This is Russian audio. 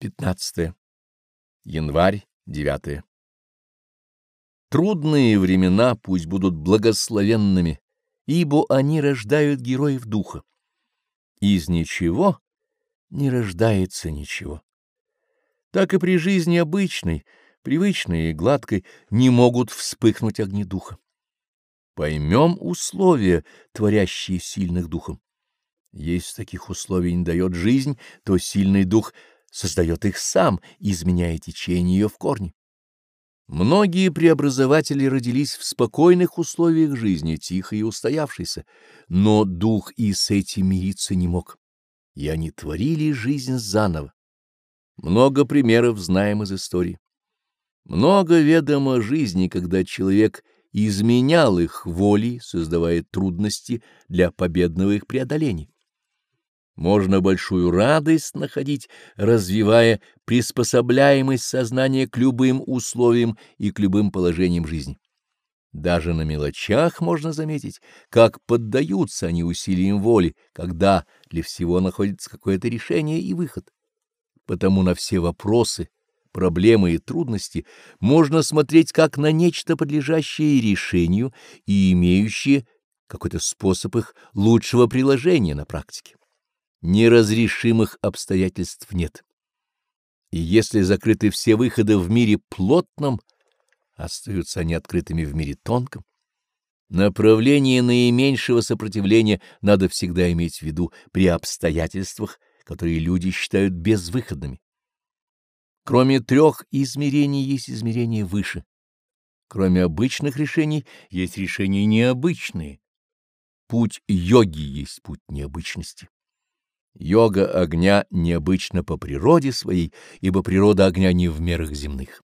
15. Январь 9. Трудные времена пусть будут благословенными, ибо они рождают героев духа. Из ничего не рождается ничего. Так и при жизни обычной, привычной и гладкой не могут вспыхнуть огни духа. Поймем условия, творящие сильных духом. Если таких условий не дает жизнь, то сильный дух создает их сам, изменяя течение ее в корне. Многие преобразователи родились в спокойных условиях жизни, тихой и устоявшейся, но дух и с этим мириться не мог, и они творили жизнь заново. Много примеров знаем из истории. Много ведомо жизни, когда человек изменял их волей, создавая трудности для победного их преодоления. Можно большую радость находить, развивая приспособляемость сознания к любым условиям и к любым положениям жизни. Даже на мелочах можно заметить, как поддаются они усилиям воли, когда для всего находится какое-то решение и выход. Потому на все вопросы, проблемы и трудности можно смотреть как на нечто подлежащее решению и имеющее какой-то способ их лучшего приложения на практике неразрешимых обстоятельств нет. И если закрыты все выходы в мире плотном, остаются они открытыми в мире тонком. Направление наименьшего сопротивления надо всегда иметь в виду при обстоятельствах, которые люди считают безвыходными. Кроме трех измерений есть измерения выше. Кроме обычных решений есть решения необычные. Путь йоги есть путь необычности. Йога огня необычна по природе своей, ибо природа огня не в мерах земных.